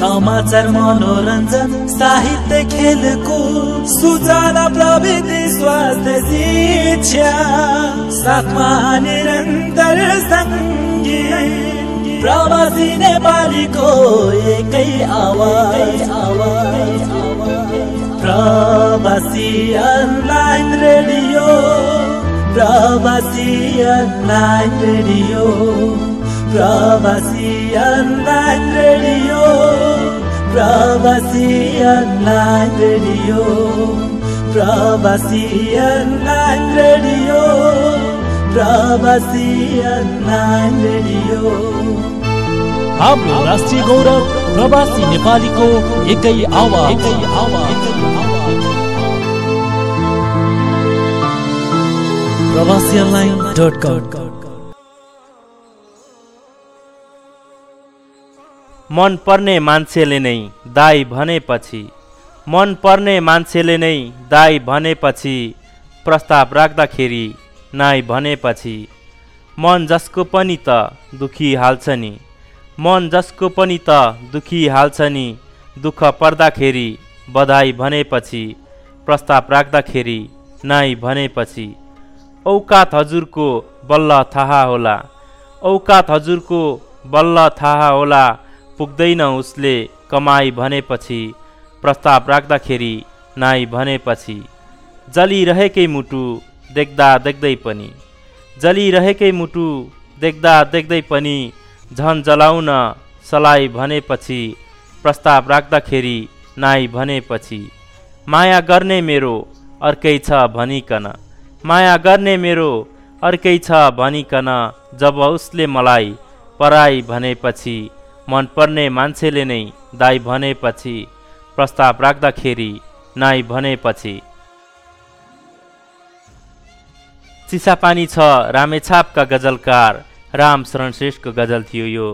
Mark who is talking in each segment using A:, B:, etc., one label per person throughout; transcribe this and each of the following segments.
A: समाचार मनोरञ्जन साहित्य खेलको सुजना प्रविधि स्वास्थ्य शिक्षा साथमा निरन्तर प्रवासी नेपालीको एकै आवाज आवाज। प्रवासी अनलाइन रेडियो। प्रवासी अनलाइन रेडियो। प्रवासी अनलाइन रेडियो प्रवासी अनलाइन रेडियो प्रवासी अनलाइन रेडियो प्रवासी अनलाइन रेडियो
B: हाम्रो राष्ट्रिय गौरव प्रवासी नेपालीको एकै आवाज। एकै आवाज। प्रवासी अनलाइन डट कम।
C: मन पर्ने मान्छेले नै दाई भनेपछि। मन पर्ने मान्छेले नै दाई भनेपछि। प्रस्ताव राख्दाखेरि नाइ भनेपछि। मन जसको पनि त दुखी हाल्छ नि। मन जसको पनि त दुखी हाल्छ नि। दुःख पर्दाखेरि बधाई भनेपछि। प्रस्ताव राख्दाखेरि नाइ भनेपछि। औकात हजुरको बल्ल थाहा होला। औकात हजुरको बल्ल थाहा होला। पुग्दैन उसले कमाई भनेपछि प्रस्ताव राख्दाखेरि नाइ भनेपछि जलिरहेकै मुटु देख्दा देख्दै पनि जलिरहेकै मुटु देख्दा देख्दै पनि झन जलाउन सलाई भनेपछि प्रस्ताव राख्दाखेरि नाइ भनेपछि माया गर्ने मेरो अर्कै छ भनिकन माया गर्ने मेरो अर्कै छ भनिकन जब उसले मलाई पराई भनेपछि मनपर्ने मान्छेले नै दाई भनेपछि प्रस्ताव राख्दाखेरि नाइ भनेपछि। चिसापानी छ रामेछापका गजलकार राम शरण श्रेष्ठको गजल थियो यो।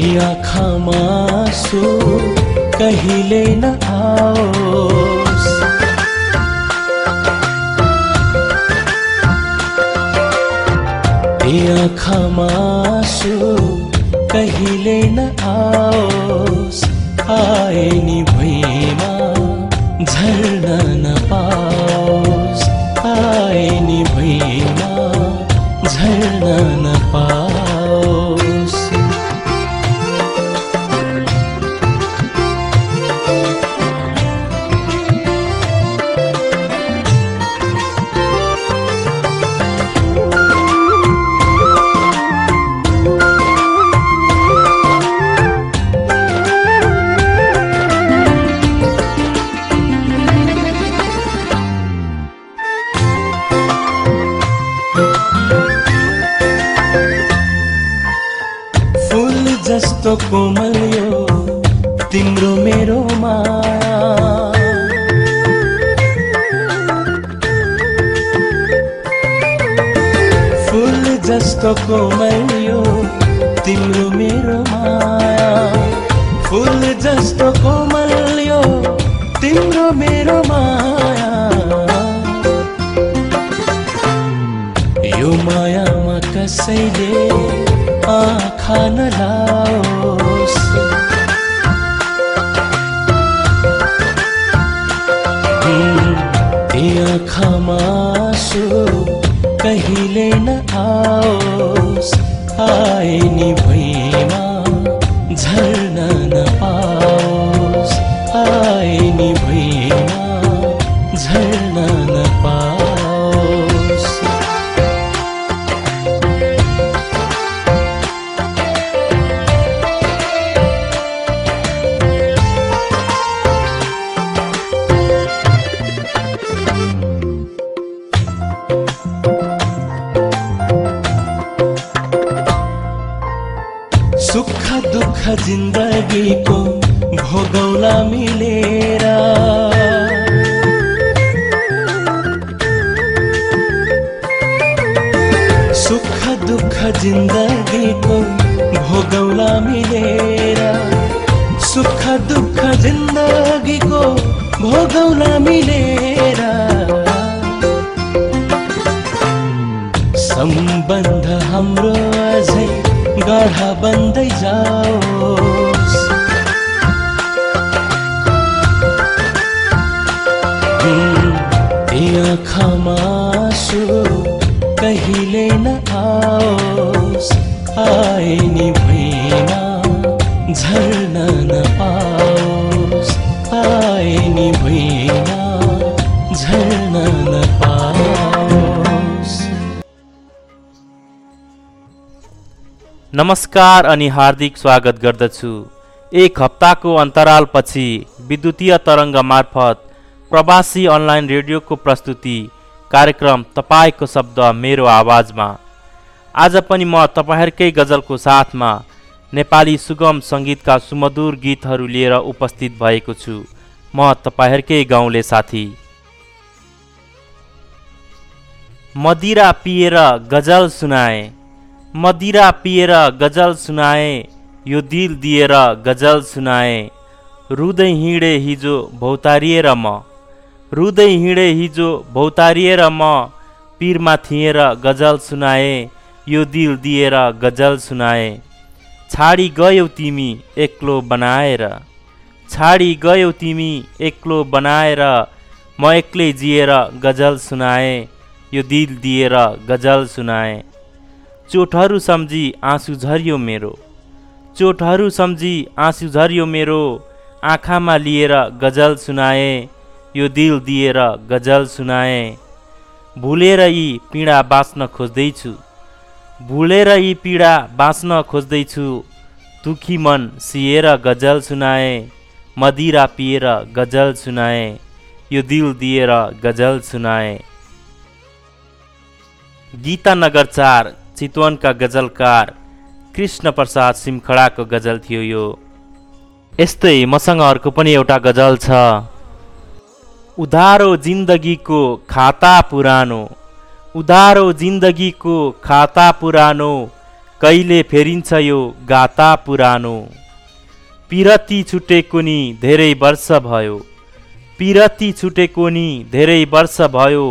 D: आँसु कहिले न आओस्। ए आँखामा कहिले न आओस्। आए नि भुइँमा झर्न नपाओस्
C: नमस्कार अनि हार्दिक स्वागत गर्दछु। एक हप्ताको अन्तरालपछि विद्युतीय तरङ्ग मार्फत प्रवासी अनलाइन रेडियोको प्रस्तुति कार्यक्रम तपाईँको शब्द मेरो आवाजमा। आज पनि म तपाईँहरूकै गजलको साथमा नेपाली सुगम सङ्गीतका सुमधुर गीतहरू लिएर उपस्थित भएको छु। म तपाईँहरूकै गाउँले साथी। मदिरा पिएर गजल सुनाए। मदिरा पिएर गजल सुनाए यो दिल दिएर गजल सुनाए। रुँदै हिँडे हिजो भौतारिएर म। रुँदै हिँडे हिजो भौतारिएर म। पिरमा थिएर गजल सुनाए यो दिल दिएर गजल सुनाए। छाडी गयौ तिमी एक्लो बनाएर। छाडी गयौ तिमी एक्लो बनाएर। म एक्लै जिएर गजल सुनाए यो दिल दिएर गजल सुनाए। चोटहरू सम्झी आँसु झरियो मेरो। चोटहरू सम्झी आँसु झरियो मेरो। आँखामा लिएर गजल सुनाए यो दिल दिएर गजल सुनाए। भुलेर यी पीडा बाँच्न खोज्दैछु। भुलेर यी पीडा बाँच्न खोज्दैछु। दुखी मन सिएर गजल सुनाए मदिरा पिएर गजल सुनाए यो दिल दिएर गजल सुनाए। गीतानगर चार चितवनका गजलकार कृष्ण प्रसाद सिमखडाको गजल थियो यो। यस्तै मसँग अर्को पनि एउटा गजल छ। उधारो जिन्दगीको खाता पुरानो उधारो जिन्दगीको खाता पुरानो कहिले फेरिन्छ यो गाता पुरानो? पिरती छुटेको नि धेरै वर्ष भयो पिरती छुटेको नि धेरै वर्ष भयो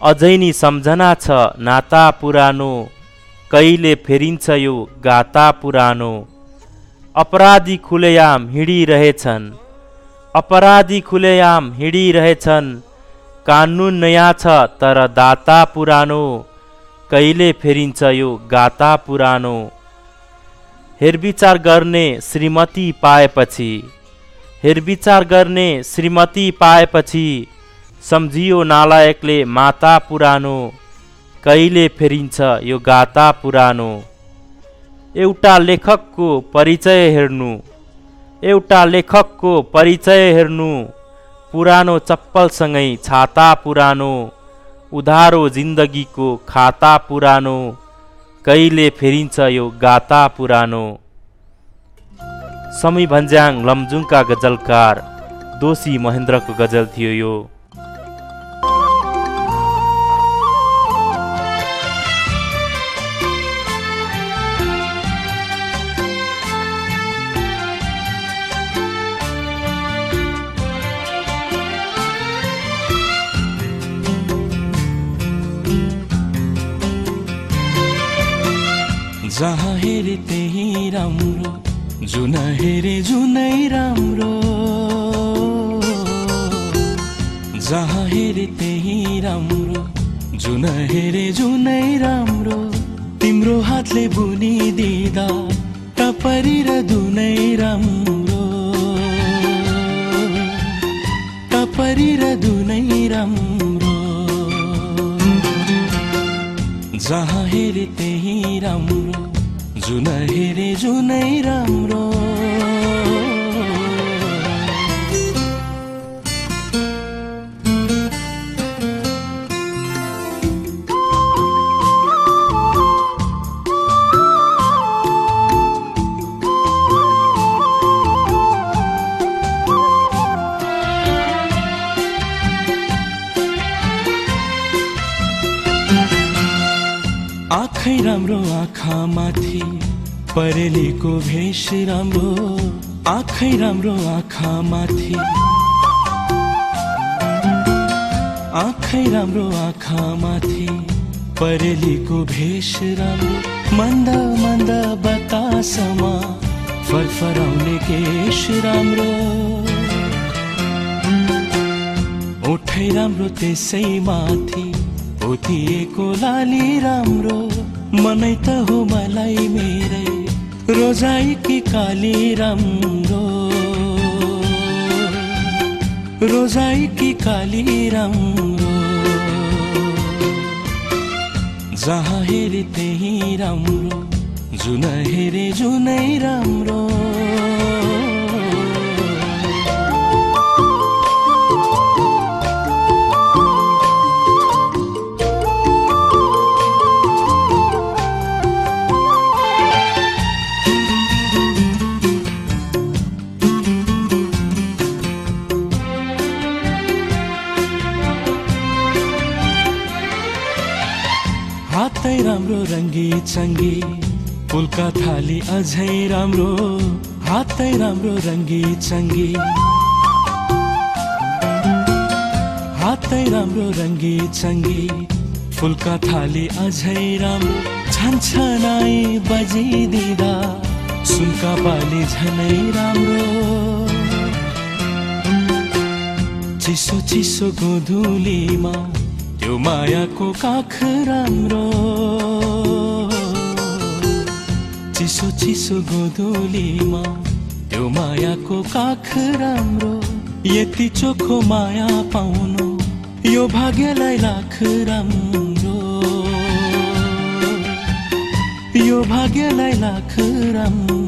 C: अझै नि सम्झना छ नाता पुरानो। कहिले फेरिन्छ यो गाता पुरानो अपराधी खुलेआम हिँडिरहेछन् अपराधी खुलेआम हिँडिरहेछन् कानुन नयाँ छ तर दाता पुरानो कहिले फेरिन्छ यो गाता पुरानो हेरविचार गर्ने श्रीमती पाएपछि हेरविचार गर्ने श्रीमती पाएपछि सम्झियो नालायकले माता पुरानो कहिले फेरिन्छ यो गाता पुरानो? एउटा लेखकको परिचय हेर्नु। एउटा लेखकको परिचय हेर्नु। पुरानो चप्पलसँगै छाता पुरानो। उधारो जिन्दगीको खाता पुरानो। कहिले फेरिन्छ यो गाता पुरानो? समी भन्ज्याङ लमजुङका गजलकार दोषी महेन्द्रको गजल थियो यो।
D: जहाँ हेरे त्यही राम्रो जुन हेरे जुनै राम्रो। जहाँ हेरे त्यही राम्रो जुन हेरे जुनै राम्रो। तिम्रो हातले बुनिदिँदा टपरी र दुनै राम्रो। टपरी र दुनै राम्रो। जहाँ हेरे त्यही राम्रो। जुन जुनै राम्रो। आँखै राम्रो आँखा माथि परेलीको भेष राम्रो आँखै राम्रो आँखा माथि आँखै राम्रो आँखा माथि परेलीको भेष राम्रो मन्द मन्द बतासमा फरफराउने केश राम्रो। ओठै राम्रो त्यसै माथि पोतिएको लाली राम्रो मनै त हो मलाई मेरै। रोजाई कि काली राम्रो। रोजाई कि काली राम्रो। जहाँ हेरे त्यही राम्रो जुन हेरे जुनै राम्रो। रङ्गी चङ्गी फुलका थाली अझै राम्रो हातै राम्रो रङ्गी चङ्गी। हातै राम्रो रङ्गी चङ्गी फुलका थाली अझै राम्रो। छन्छनाई बजिदिँदा सुनका बाली झनै राम्रो। चिसो चिसो गोधुलीमा त्यो मायाको काख राम्रो। चिसो चिसो गोधुलीमा त्यो मायाको काख राम्रो यति चोखो माया पाउनु यो भाग्यलाई लाख राम्रो। यो भाग्यलाई लाख राम्रो।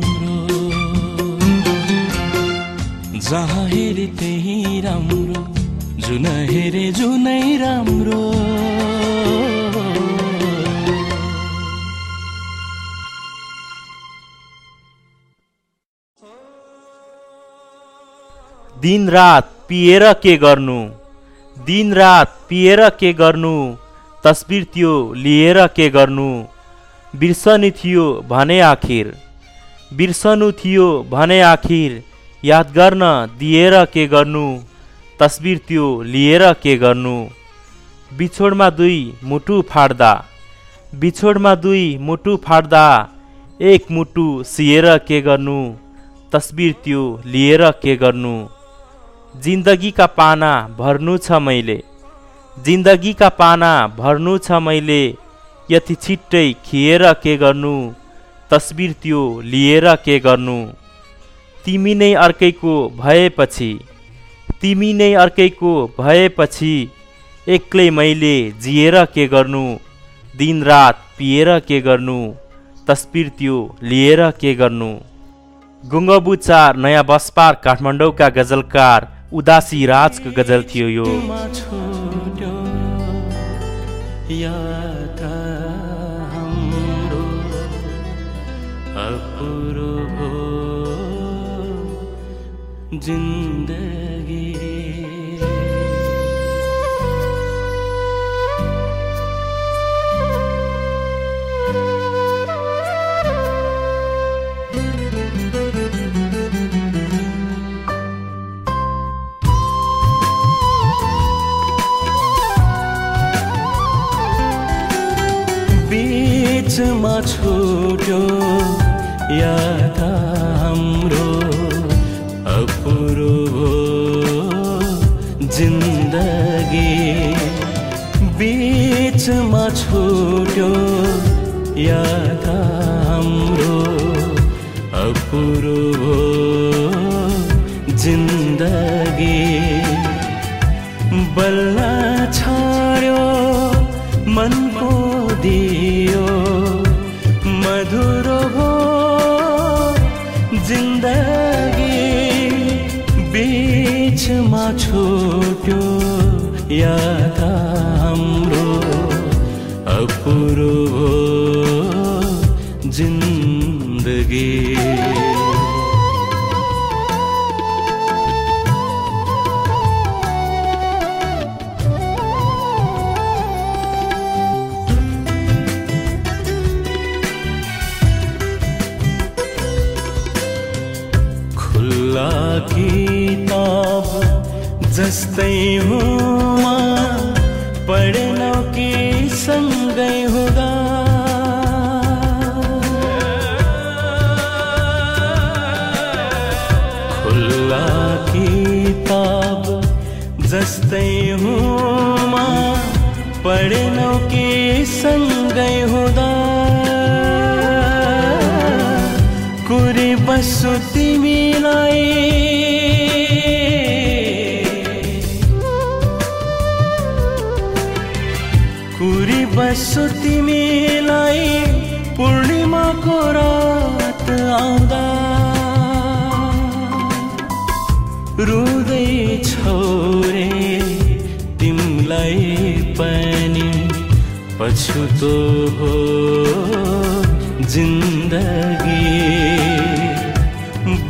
D: जहाँ हेरे त्यही राम्रो जुन हेरे जुनै राम्रो।
C: दिन रात पिएर के गर्नु? दिन रात पिएर के गर्नु? तस्बिर त्यो लिएर के गर्नु? बिर्सनु थियो भने आखिर। बिर्सनु थियो भने आखिर। याद गर्न दिएर के गर्नु? तस्बिर त्यो लिएर के गर्नु? बिछोडमा दुई मुटु फाड्दा। बिछोडमा दुई मुटु फाड्दा। एक मुटु सिएर के गर्नु? तस्बिर त्यो लिएर के गर्नु? जिन्दगीका पाना भर्नु छ मैले। जिन्दगीका पाना भर्नु छ मैले। यति छिट्टै खिएर के गर्नु? तस्बिर त्यो लिएर के गर्नु? तिमी नै अर्कैको भएपछि तिमी नै अर्कैको भएपछि एक्लै मैले जिएर के गर्नु? दिनरात पिएर के गर्नु? तस्बिर त्यो लिएर के गर्नु? गुङ्गबु चार नयाँ बसपार काठमाडौँका गजलकार उदासी राजको गजल थियो यो।
D: मा छोड्यो याद हाम्रो अपुरो हो जिन्दगी। बीचमा छुट्यो याद हाम्रो अपुरो जिन्दगी बीचमा छुट्यो याद हाम्रो अपुरो जिन्दगी बल्ल यात्रा हाम्रो अपुरो जिन्दगी। खुल्ला किताब जस्तै हो पढ्न के सँगै हुँदा खुल्ला किताब जस्तै हुमा पढ्न के सँगै हुँदा कुरी बस्छु तिमीलाई बस्छु तिमीलाई पूर्णिमाको रात आउँदा रुँदै छौरे तिमीलाई पनि पछुतो हो जिन्दगी।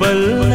D: बल्न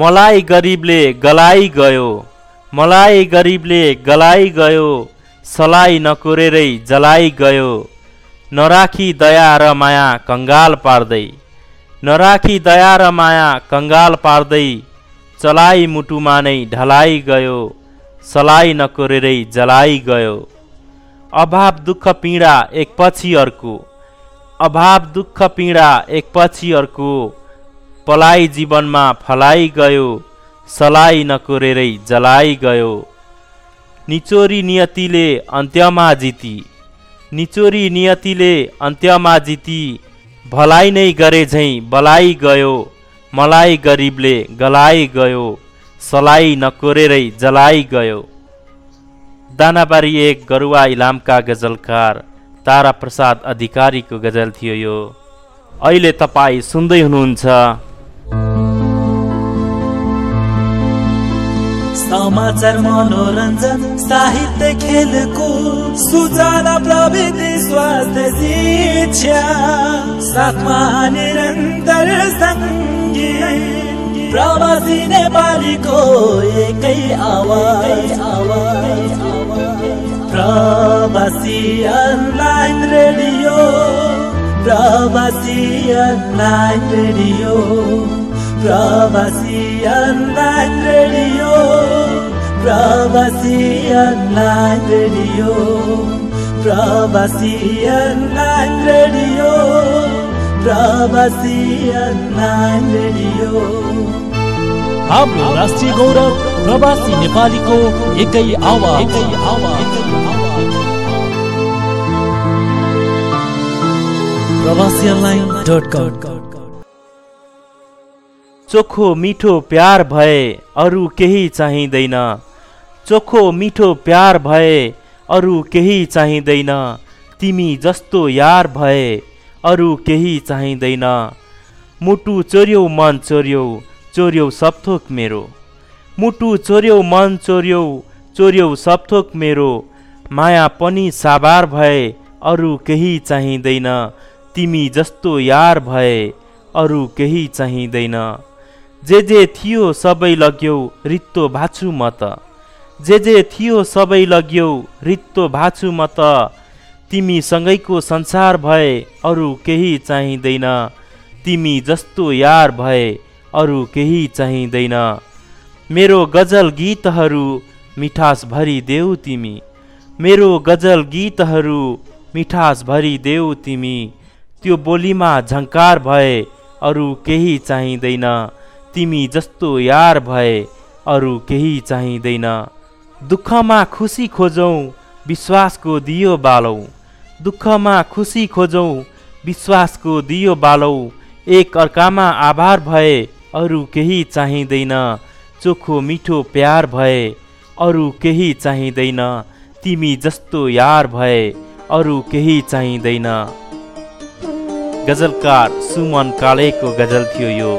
D: मलाई
C: गरिबले गलाइ गयो मलाई गरिबले गलाइ गयो सलाई नकोरेरै जलाई गयो। नराखी दया र माया कङ्गाल पार्दै नराखी दया र माया कङ्गाल पार्दै चलाई मुटुमा नै ढलाई गयो सलाई नकोरेरै जलाई गयो। अभाव दुःख पीडा एकपछि अर्को अभाव दुःख पीडा एकपछि अर्को। पलाई जीवनमा फलाई गयो सलाई नकोरेरै जलाई गयो। निचोरी नियतिले अन्त्यमा जिती निचोरी नियतिले अन्त्यमा जिती भलाइ नै गरे झैँ बलाई गयो मलाई गरिबले गलाई गयो सलाई नकोरेरै जलाई गयो। दानाबारी एक गरुवा इलामका गजलकार तारा प्रसाद अधिकारीको गजल थियो यो। अहिले तपाईँ सुन्दै हुनुहुन्छ।
A: समाचार मनोरञ्जन साहित्य खेलको सुजना प्रविधि स्वास्थ्य शिक्षा साथमा निरन्तर सङ्गीत प्रवासी नेपालीको एकै आवाज आवाज। प्रवासी अनलाइन रेडियो। प्रवासी अनलाइन रेडियो। प्रवासी रेडियो प्रवासी रेडियो प्रवासी रेडियो प्रवासी रेडियो
B: गौरव प्रवासी एकै आवाज़। एकै आवाज़। प्रवासी अनलाइन डट कम।
C: चोखो मिठो प्यार भए अरू केही चाहिँदैन। चोखो मिठो प्यार भए अरू केही चाहिँदैन। तिमी जस्तो यार भए अरू केही चाहिँदैन। मुटु चोर्यौ मन चोर्यौ चोर्यौ सबथोक मेरो। मुटु चोर्यौ मन चोर्यौ चोर्यौ सबथोक मेरो। माया पनि साबार भए अरू केही चाहिँदैन। तिमी जस्तो यार भए अरू केही चाहिँदैन। जे जे थियो सबै लग्यौ रित्तो भाछु म त जे जे थियो सबै लग्यौ रित्तो भाछु म त तिमीसँगैको संसार भए अरू केही चाहिँदैन। तिमी जस्तो यार भए अरू केही चाहिँदैन। मेरो गजल गीतहरू मिठास भरिदेऊ तिमी। मेरो गजल गीतहरू मिठास भरिदेऊ तिमी। त्यो बोलीमा झङ्कार भए अरू केही चाहिँदैन। तिमी जस्तो यार भए अरू केही चाहिँदैन। दुःखमा खुसी खोजौँ विश्वासको दियो बालौ। दुःखमा खुसी खोजौँ विश्वासको दियो बालौ। एक अर्कामा आभार भए अरू केही चाहिँदैन। चोखो मिठो प्यार भए अरू केही चाहिँदैन। तिमी जस्तो यार भए अरू केही चाहिँदैन। गजलकार सुमन कालेको गजल थियो यो।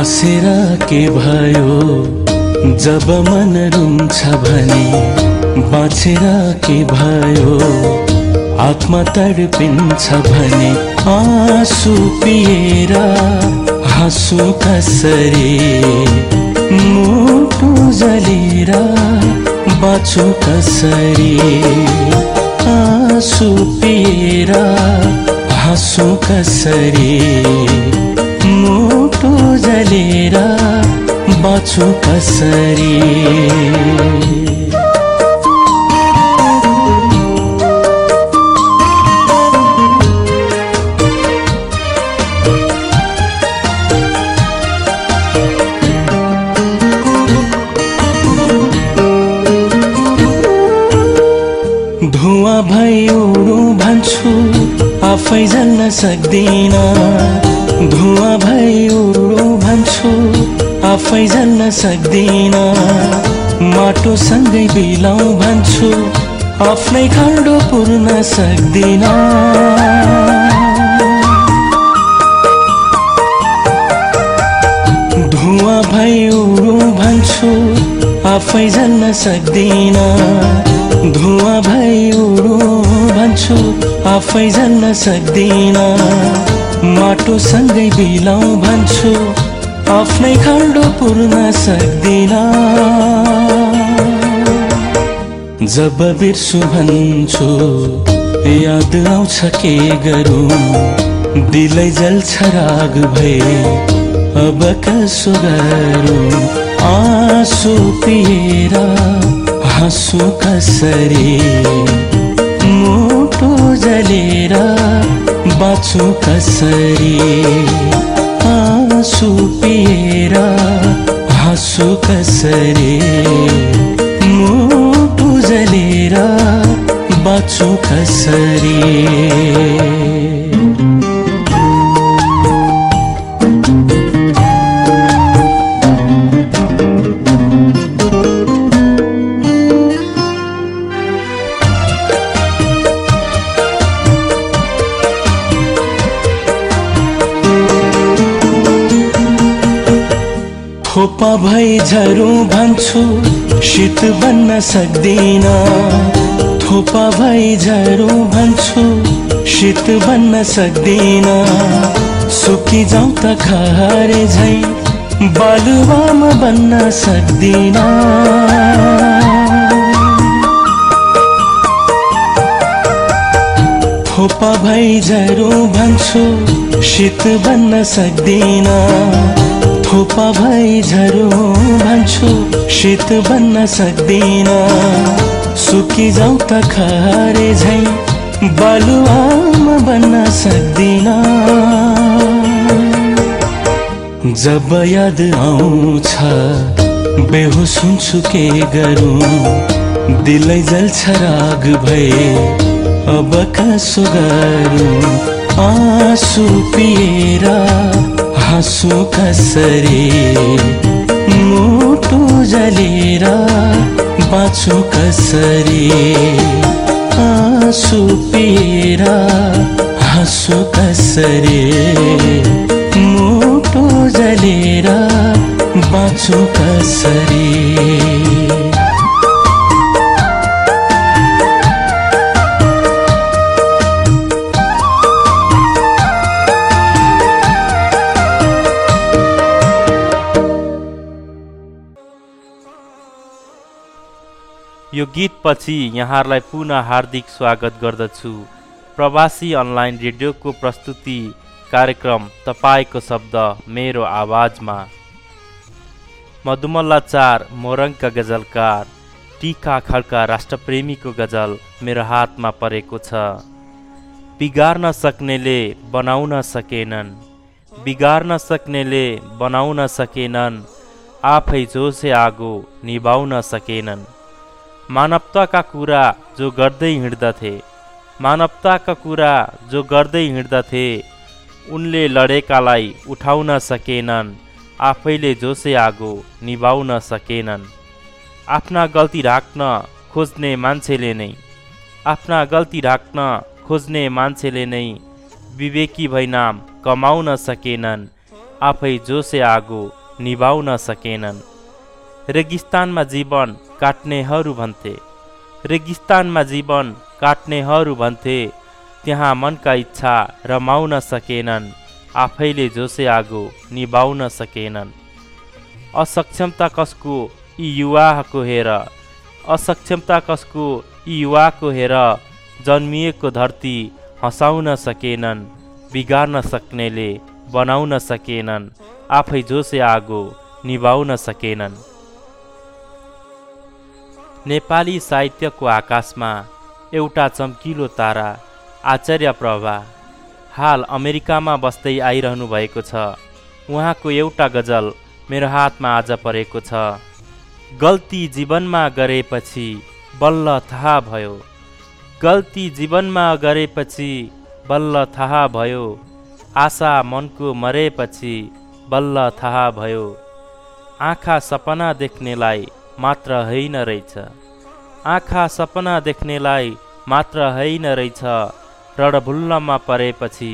D: हाँसेर के भयो? जब मन रुन्छ भने बाँचेर के भयो? आत्मा तडपिन्छ भने आँसु पिएर हाँसु कसरी? मुटु जलेर बाँचु कसरी? आँसु पिएर हाँसु कसरी? मुटु जलेर बाँचु कसरी? धुवा भई उडु भन्छु आफै जल्न सक्दिन। धुवा भई उडु भन्छु आफै जल्न सक्दिन। माटोसँगै बिलाउ भन्छु आफ्नै खाडो पुर्न सक्दिन। धुवा भई उडु भन्छु आफै जल्न सक्दिन। धुवा भई उडु भन्छु आफै जल्न सक्दिन। माटोसँगै बिलाउ भन्छु आफ्नै खाडो पुर्न सक्दिन। जब बिर्सु भन्छु याद आउँछ के गरौँ? दिलै जल्छ राग भए अब कसो गरौँ? आँसु पिएर हाँसु कसरी? मुटु जलेर बाँचु कसरी? आँसु पिएर हाँसु कसरी? मुटु जलेर बाँचु कसरी? थोपा भई झरु भन्छु शीत बन्न सक्दिन। थोपा भई झरु भन्छु शीत बन्न सक्दिन। सुकी जाउँ त खरे झै बालुवामा बन्न सक्दिन। थोपा भई झरु भन्छु शीत बन्न सक्दिन। थोपा भई झरो भन्छु शीत बन्न सक्दिन। सुकी जाउँ त खरे झै बालुवामा बन्न सक्दिन। जब याद आउँछ बेहोस हुन्छु के गरौँ। दिलै जल्छ राग भए अब कसो गरौँ? आँसु पिएर हाँसु कसरी? मुटु जलेर बाँचु कसरी? आँसु पिएर हाँसु कसरी? मुटु जलेर बाँचु कसरी?
C: गीतपछि यहाँहरूलाई पुनः हार्दिक स्वागत गर्दछु। प्रवासी अनलाइन रेडियोको प्रस्तुति कार्यक्रम तपाईँको शब्द मेरो आवाजमा। मधुमल्लाचार मोरङका गजलकार टिका खड्का राष्ट्रप्रेमीको गजल मेरो हातमा परेको छ। बिगार्न सक्नेले बनाउन सकेनन्। बिगार्न सक्नेले बनाउन सकेनन्। आफै जोसे आगो निभाउन सकेनन्। मानवताका कुरा जो गर्दै हिँड्दथे मानवताका कुरा जो गर्दै हिँड्दथे उनले लडेकालाई उठाउन सकेनन् आफैले जोसे आगो निभाउन सकेनन्। आफ्ना गल्ती ढाक्न खोज्ने मान्छेले नै आफ्ना गल्ती ढाक्न खोज्ने मान्छेले नै विवेकी भई नाम कमाउन सकेनन् आफै जोसे आगो निभाउन सकेनन्। रेगिस्तानमा जीवन काट्नेहरू भन्थे। रेगिस्तानमा जीवन काट्नेहरू भन्थे। त्यहाँ मनका इच्छा रमाउन सकेनन्। आफैले जोसे आगो निभाउन सकेनन्। असक्षमता कसको यी युवाको हेर। असक्षमता कसको यी युवाको हेर। जन्मिएको धरती हँसाउन सकेनन्। बिगार्न सक्नेले बनाउन सकेनन्। आफै जोसे आगो निभाउन सकेनन्। नेपाली साहित्यको आकाशमा एउटा चम्किलो तारा आचार्य प्रभा हाल अमेरिकामा बस्दै आइरहनु भएको छ। उहाँको एउटा गजल मेरो हातमा आज परेको छ। गल्ती जीवनमा गरेपछि बल्ल थाहा भयो। गल्ती जीवनमा गरेपछि बल्ल थाहा भयो। आशा मनको मरेपछि बल्ल थाहा भयो। आँखा सपना देख्नेलाई मात्र होइन रहेछ। आँखा सपना देख्नेलाई मात्र होइन रहेछ। रणभुल्लमा परेपछि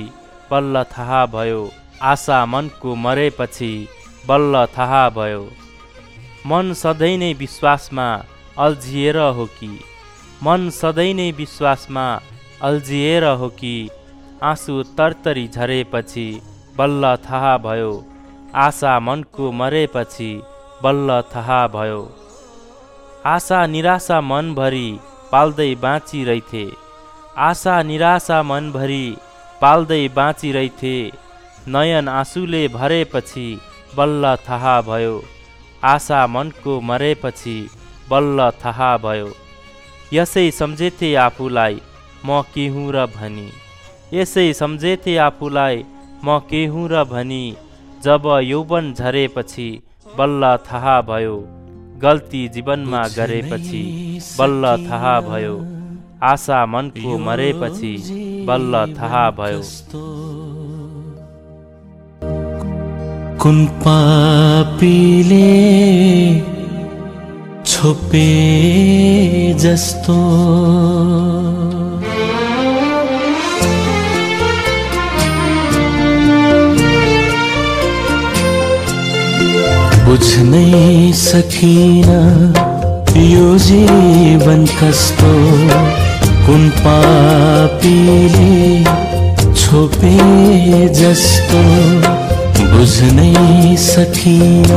C: बल्ल थाहा भयो। आशा मनको मरेपछि बल्ल थाहा भयो। मन सधैँ नै विश्वासमा अल्झिएर हो कि? मन सधैँ नै विश्वासमा अल्झिएर हो कि? आँसु तरतरी झरेपछि बल्ल थाहा भयो। आशा मनको मरेपछि बल्ल थाहा भयो। आशा निराशा मनभरि पाल्दै बाँचिरहेथे आशा निराशा मनभरि पाल्दै बाँचिरहेथे नयन आँसुले भरेपछि बल्ल थाहा भयो। आशा मनको मरेपछि बल्ल थाहा भयो। यसै सम्झेथे आफूलाई म के हुँ र भनी। यसै सम्झेथे आफूलाई म के हुँ र भनी। जब यौवन झरेपछि बल्ल थाहा भयो। गल्ती जीवनमा गरेपछि बल्ल थाहा भयो। आशा मनको मरेपछि बल्ल थाहा भयो।
D: कुन पापीले छोपे जस्तो। बुझ्नै सकिन। यो जीवन कस्तो? कुन पापीले छोपे जस्तो? बुझ्नै सकिन।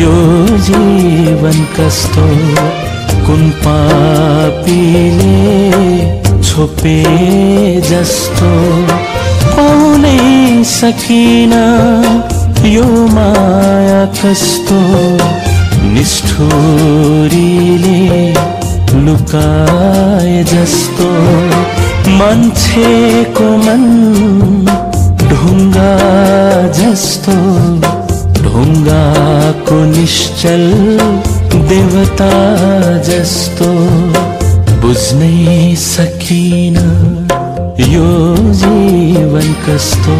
D: यो जीवन कस्तो? कुन पापीले छोपे जस्तो? पाउनै सकिन। यो माया कस्तो निष्ठुरीले लुकाए जस्तो मान्छेको मन ढुङ्गा जस्तो ढुङ्गाको निश्चल देवता जस्तो बुझ्नै सकिन यो जीवन कस्तो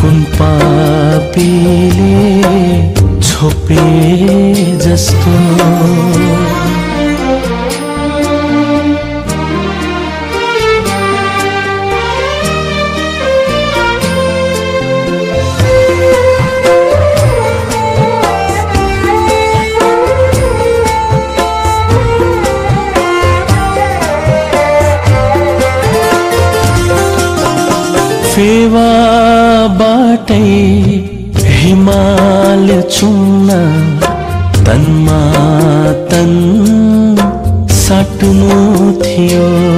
D: कुन पापीले छोपे जस्तो। हिमाल चुम्न तनमा तन साट्नु थियो।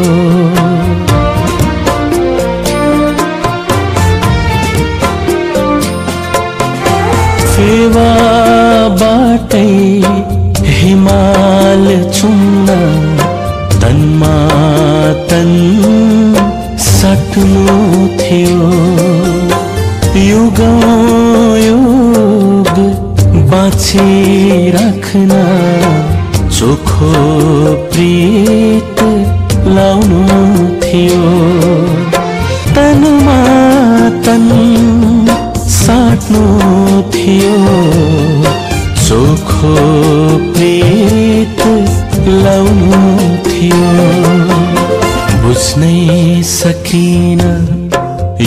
D: साट्नु थियो। चोखो प्रीत लाउनु थियो। बुझ्नै सकिन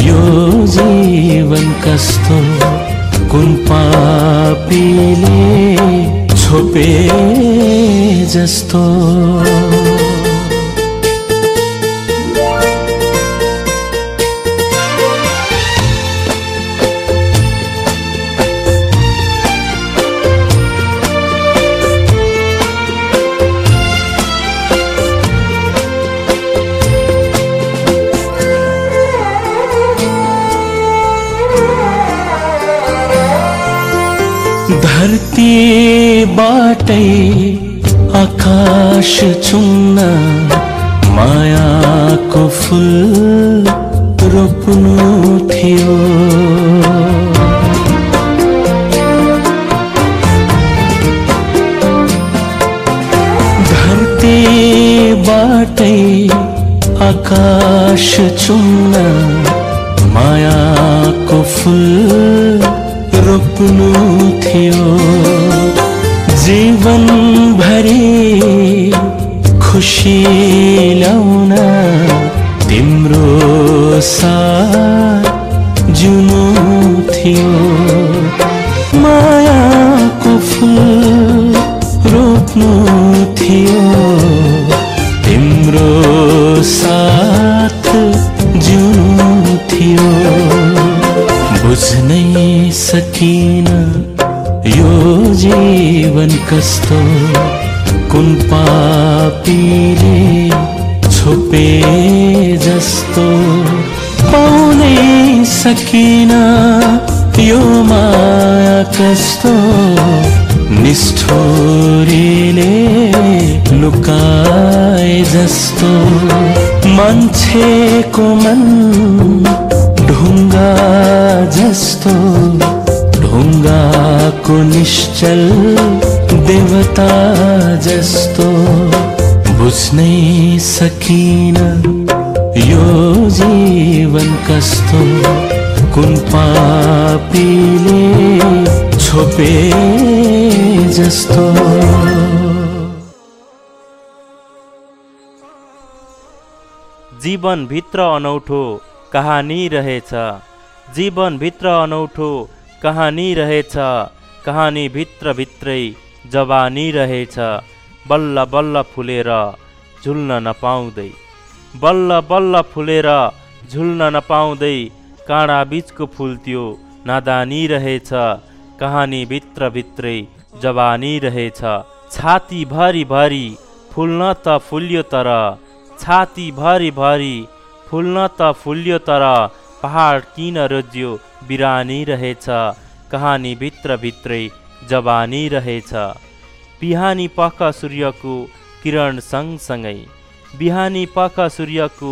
D: यो जीवन कस्तो? कुन पापीले छोपे जस्तो? धरतीबाटै आकाश चुम्न मायाको फुल कस्तो कुन पापीले छोपे जस्तो पाउनै सकिन यो माया कस्तो निष्ठोरीले लुकाए जस्तो मान्छेको मन ढुङ्गा जस्तो ढुङ्गाको निश्चल देवता जस्तो बुझ्नै सकिन यो जीवन कस्तो? कुन पापीले छोपे जस्तो?
C: जीवनभित्र अनौठो कहानी रहेछ। जीवनभित्र अनौठो कहानी रहेछ। कहानीभित्र भित्रै जवानी रहेछ। बल्ल बल्ल फुलेर झुल्न नपाउँदै। बल्ल बल्ल फुलेर झुल्न नपाउँदै काँडा बिचको फुल त्यो नादानी रहेछ। कहानीभित्र भित्रै जवानी रहेछ। छाती भरि भरि फुल्न त फुल्यो तर छाती भरि भरि फुल्न त फुल्यो तर पहाड किन रोज्यो बिरानी रहेछ। कहानी भित्र भित्रै जवानी रहेछ। बिहानी पख सूर्यको किरण सँगसँगै। बिहानी पख सूर्यको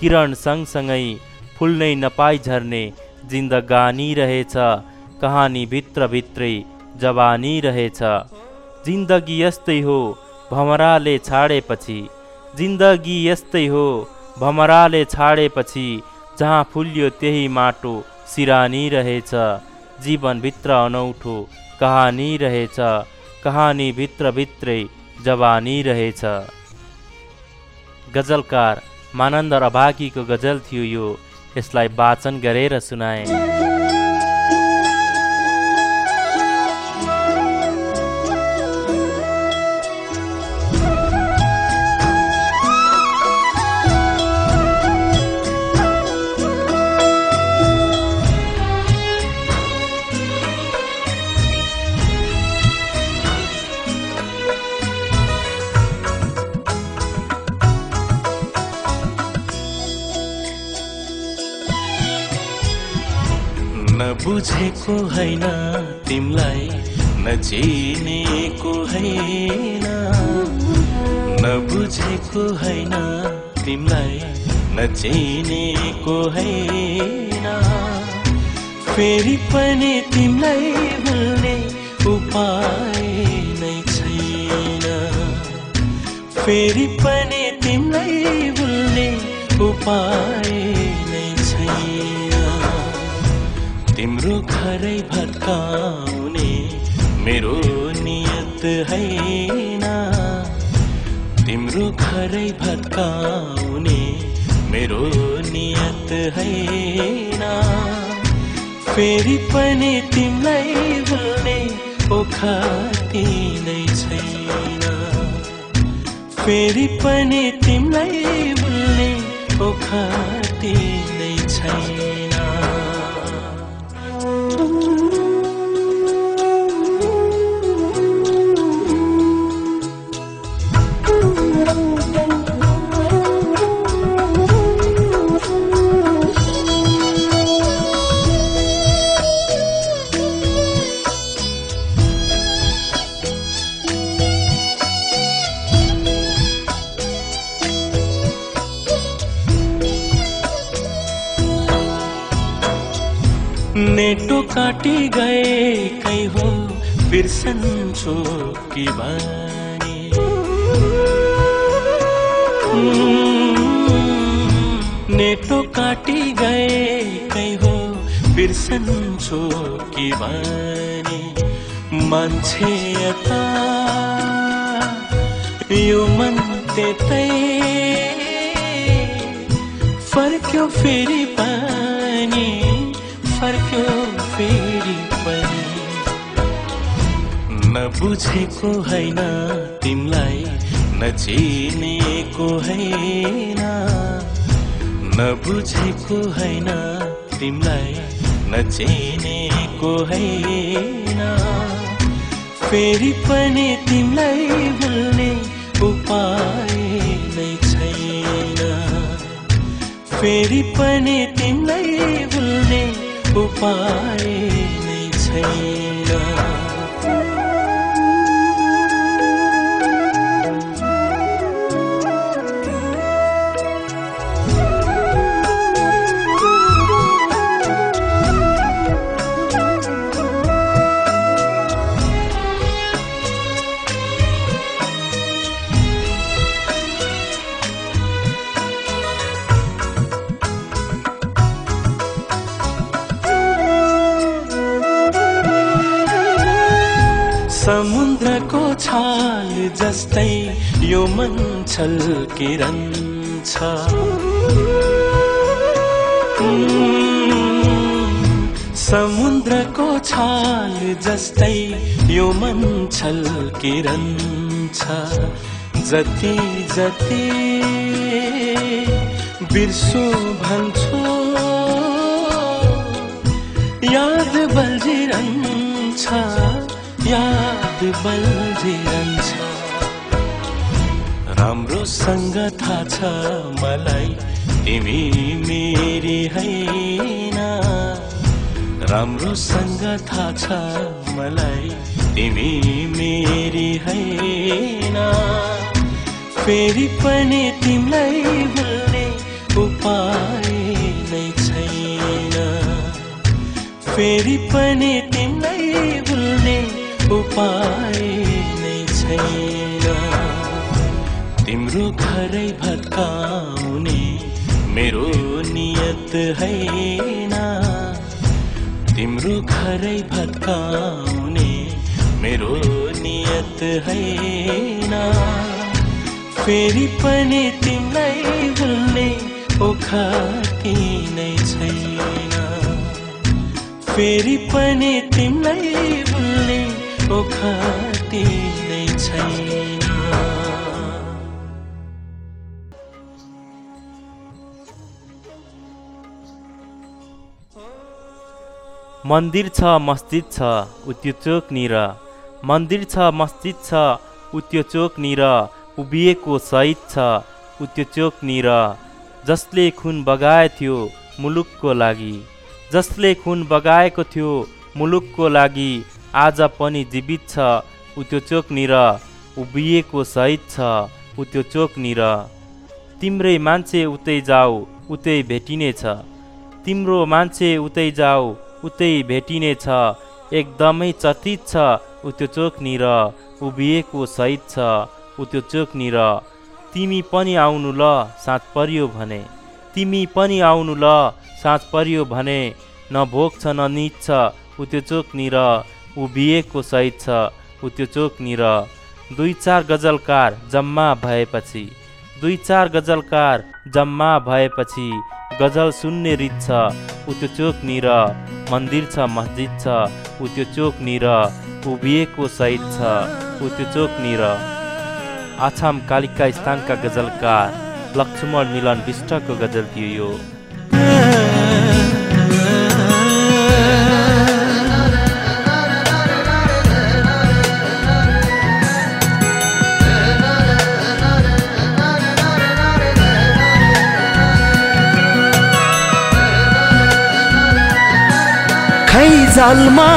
C: किरण सँगसँगै फुल्नै नपाई झर्ने जिन्दगानी रहेछ। कहानी भित्रभित्रै जवानी रहेछ। जिन्दगी यस्तै हो भमराले छाडेपछि। जिन्दगी यस्तै हो भमराले छाडेपछि जहाँ फुल्यो त्यही माटो सिरानी रहेछ। जीवनभित्र अनौठो कहानी रहेछ। कहानी भित्रभित्रै जवानी रहेछ। गजलकार मानन्द अभागीको गजल थियो यो। यसलाई वाचन गरेर सुनाए।
D: नबुझेको होइन तिमलाई नचिनेको होइन नबुझेको होइन तिमलाई नचिनेको होइन। फेरि पनि तिमीलाई भुल्ने उपाय नै छैन। फेरि पनि तिमीलाई भुल्ने उपाय तिम्रो घरै भत्काउने मेरो नियत होइन तिम्रो घरै भत्काउने मेरो नियत होइन फेरि पनि तिमीलाई भुल्ने ओखाती नै छैन। फेरि पनि तिमीलाई भुल्ने ओखाती नै छैन। काटी गए कै हो बिर्सन्छु कि बानी। नेटो काटी गए कै हो बिर्सन्छु कि बानी। मान्छे यता यो मन त्यतै फर्क्यो फेरि पनि फर्क्यो फेरि पनि। नबुझेको होइन तिमीलाई नचिनेको होइन। नबुझेको होइन तिमीलाई नचिनेको होइन। फेरि पनि तिमीलाई भुल्ने उपाय नै छैन। फेरि पनि उपाय जस्तै यो मन छ। समुद्रको छाल जस्तै यो मन छल्किरन छ। जति जति बिर्सु भन्छु याद बल्झिरहन्छ याद बल्झिरहन्छ। राम्रोसँग थाहा छ मलाई। तिमी मेरी होइन राम्रोसँग थाहा छ मलाई। तिमी मेरी होइन फेरि पनि तिमीलाई भुल्ने
E: उपाय नै छैन। फेरि पनि तिमीलाई भुल्ने उपाय नै छैन। घरै भत्काउने मेरो नियत होइन तिम्रो घरै भत्काउने मेरो नियत होइन फेरि पनि तिमीलाई भुल्ने ओखाती नै छैन। फेरि पनि तिमीलाई भुल्ने ओखाती नै छैन।
C: मन्दिर छ मस्जिद छ उत्यो चोकनिर मन्दिर छ मस्जिद छ उत्यो चोकनिर उभिएको सहिद छ उत्यो चोकनिर जसले खुन बगाएथ्यो मुलुकको लागि। जसले खुन बगाएको थियो मुलुकको लागि। आज पनि जीवित छ उत्यो चोकनिर उभिएको सहिद छ उत्यो चोकनिर तिम्रै मान्छे उतै जाऊ उतै भेटिनेछ। तिम्रो मान्छे उतै जाऊ उतै भेटिनेछ एकदमै चर्चित छ उत्यो चोकनिर उभिएको सहित छ उत्यो चोकनिर तिमी पनि आउनु ल साँझ परियो भने। तिमी पनि आउनु ल साँझ परियो भने। न भोग छ न निच छ उत्यो चोकनिर उभिएको सहित छ उत्यो चोकनिर दुई चार गजलकार जम्मा भएपछि दुई चार गजलकार जम्मा भएपछि गजल सुन्ने रित छ उत्यो चोकनिर मन्दिर छ मस्जिद छ उत्यो चोकनिर उभिएको सहित छ उत्यो चोकनिर आछाम कालिका स्थानका गजलकार लक्ष्मण मिलन विष्टको गजल थियो यो।
D: जालमा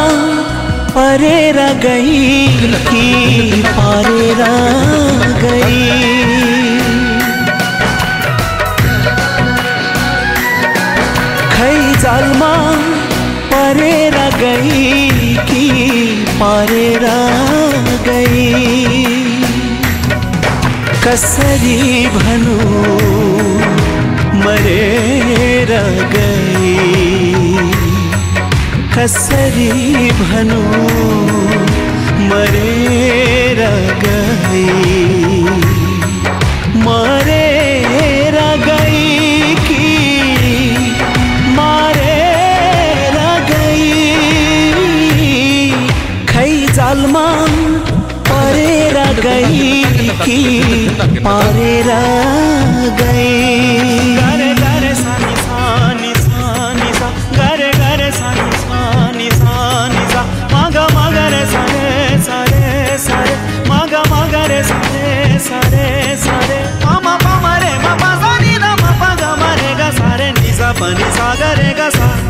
D: परेर गई कि पारेर गई। खै जालमा परेर गई कि पारेर गई। कसरी भनौँ, मरेर गई। कसरी भनु मरेर गई मरेर गई कि मारेर गई खै जालमा परेर गई कि पारेर गई रे नि सा प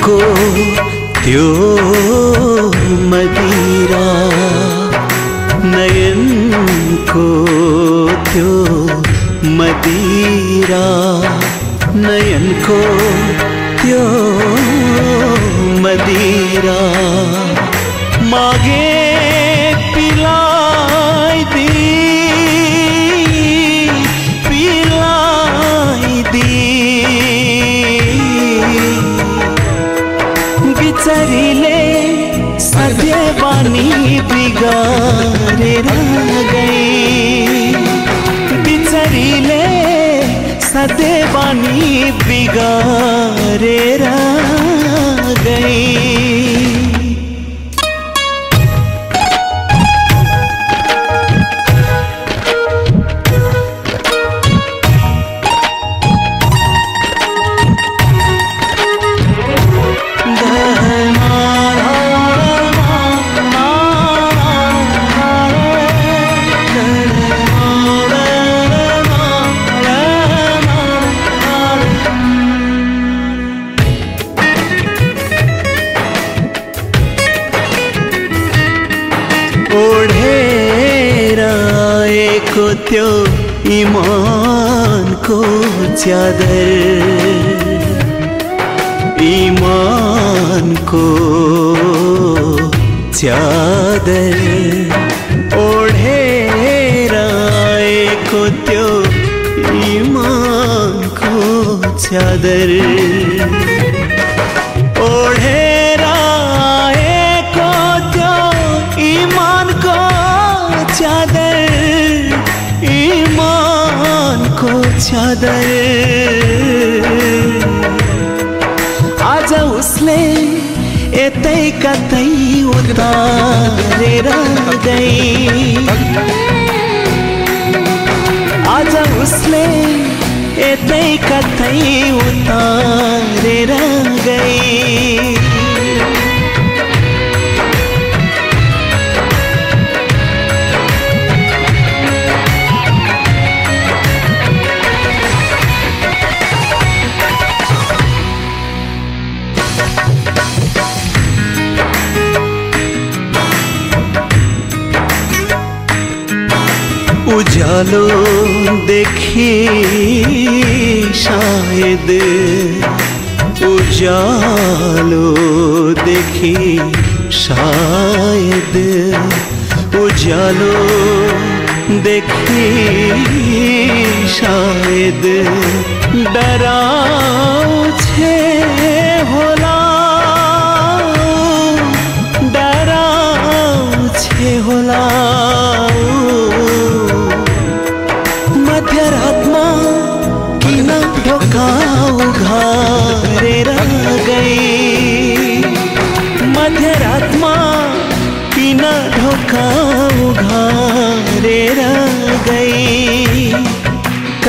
D: नयनको त्यो मदिरा नयनको त्यो मदिरा नयनको त्यो मदिरा मागे amor. त्यो इमानको च्यादर इमानको च्यादर ओढेर आएको त्यो इमानको च्यादर च्यादर आज उसले यतै कतै उतारेर आज उसले यतै कतै उतारेर गई আলো দেখি শায়দ উজালো দেখি শায়দ উজালো দেখি শায়দ ডরাছে ভোলা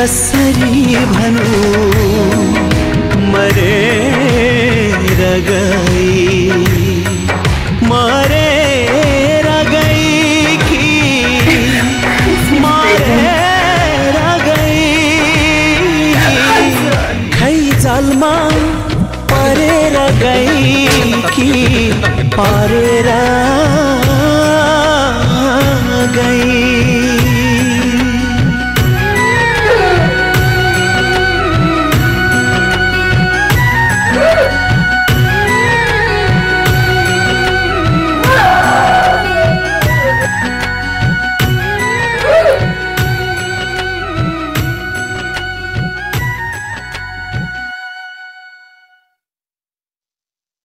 D: सरी भनु, मरे रगई। मरे रगई की, मारे रगई। खै जालमा परे रगई की पारे रगई।